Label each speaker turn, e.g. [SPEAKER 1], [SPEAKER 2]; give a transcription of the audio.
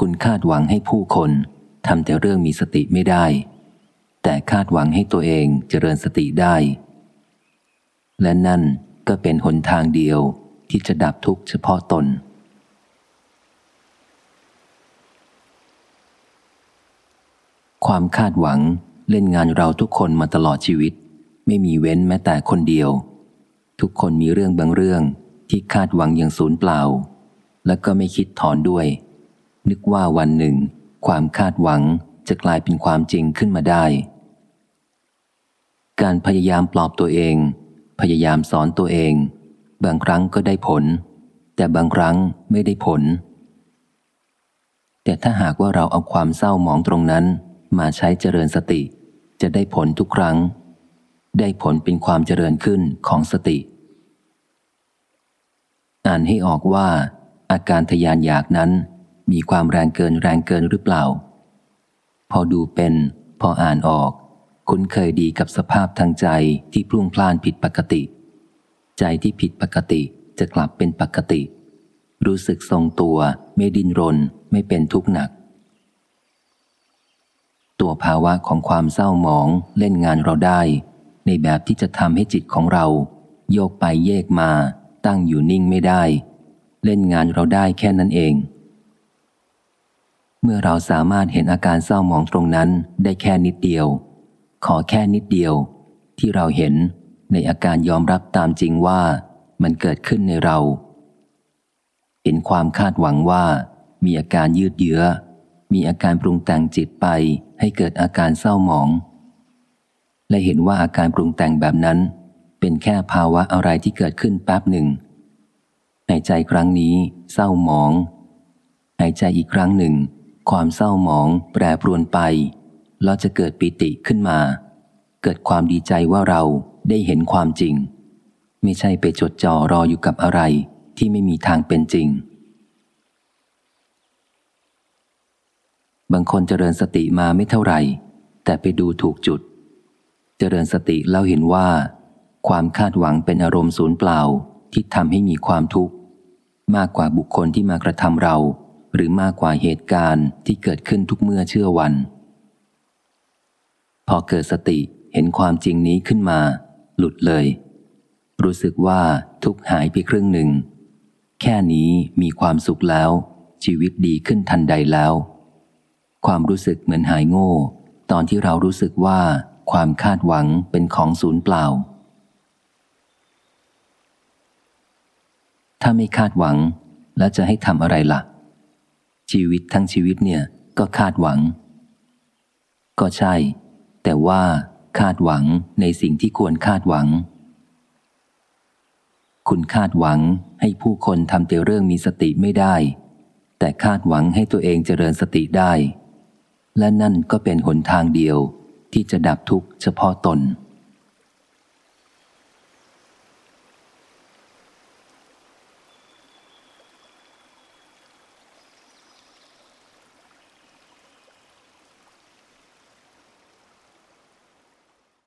[SPEAKER 1] คุณคาดหวังให้ผู้คนทำแต่เรื่องมีสติไม่ได้ แต่คาดหวังให้ตัวเองเจริญสติได้ และนั่นก็เป็นหนทางเดียวที่จะดับทุกข์เฉพาะตน ความคาดหวังเล่นงานเราทุกคนมาตลอดชีวิต ไม่มีเว้นแม้แต่คนเดียว ทุกคนมีเรื่องบางเรื่องที่คาดหวังอย่างสูญเปล่า และก็ไม่คิดถอนด้วย นึกว่าวันหนึ่ง ความคาดหวังจะกลายเป็นความจริงขึ้นมาได้ การพยายามปลอบตัวเอง พยายามสอนตัวเอง บางครั้งก็ได้ผล แต่บางครั้งไม่ได้ผล แต่ถ้าหากว่าเราเอาความเศร้าหมองตรงนั้น มาใช้เจริญสติ จะได้ผลทุกครั้ง ได้ผลเป็นความเจริญขึ้นของสติ อ่านให้ออกว่าอาการทยานอยากนั้น มีความแรงเกินแรงเกินหรือเปล่า พอดูเป็น พออ่านออก คุ้นเคยดีกับสภาพทางใจที่พลุ่งพล่านผิดปกติ ใจที่ผิดปกติจะกลับเป็นปกติ รู้สึกทรงตัว ไม่ดิ้นรน ไม่เป็นทุกข์หนัก ตัวภาวะของความเศร้าหมองเล่นงานเราได้ ในแบบที่จะทำให้จิตของเรา โยกไปเยกมา ตั้งอยู่นิ่งไม่ได้ เล่นงานเราได้แค่นั้นเอง เมื่อเราสามารถเห็นอาการเศร้าหมองตรงนั้นได้แค่นิดเดียว ขอแค่นิดเดียว ที่เราเห็นในอาการยอมรับตามจริงว่ามันเกิดขึ้นในเรา เห็นความคาดหวังว่า มีอาการยืดเยื้อ มีอาการปรุงแต่งจิตไปให้เกิดอาการเศร้าหมอง และเห็นว่าอาการปรุงแต่งแบบนั้น เป็นแค่ภาวะอะไรที่เกิดขึ้นแป๊บหนึ่งหายใจครั้งนี้ เศร้าหมองหายใจอีกครั้งหนึ่ง ความเศร้าหมอง แปรปรวนไปแล้วจะเกิดปิติขึ้นมา เกิดความดีใจว่าเราได้เห็นความจริง ไม่ใช่ไปจดจ่อรออยู่กับอะไรที่ไม่มีทางเป็นจริง บางคนเจริญสติมาไม่เท่าไหร่ แต่ไปดูถูกจุด เจริญสติแล้วเห็นว่า ความคาดหวังเป็นอารมณ์ศูนย์เปล่าที่ทำให้มีความทุกข์ มากกว่าบุคคลที่มากระทำเรา หรือมากกว่าเหตุการณ์ที่เกิดขึ้นทุกเมื่อเชื่อวัน พอเกิดสติเห็นความจริงนี้ขึ้นมา หลุดเลย รู้สึกว่าทุกหายไปครึ่งหนึ่ง แค่นี้มีความสุขแล้ว ชีวิตดีขึ้นทันใดแล้ว ความรู้สึกเหมือนหายโง่ ตอนที่เรารู้สึกว่าความคาดหวังเป็นของศูนย์เปล่า ถ้าไม่คาดหวังแล้วจะให้ทำอะไรละ่ะ ชีวิตทั้งชีวิตเนี่ยก็คาดหวัง ก็ใช่ แต่ว่าคาดหวังในสิ่งที่ควรคาดหวัง คุณคาดหวังให้ผู้คนทำแต่เรื่องมีสติไม่ได้ แต่คาดหวังให้ตัวเองเจริญสติได้ และนั่นก็เป็นหนทางเดียวที่จะดับทุกข์เฉพาะตน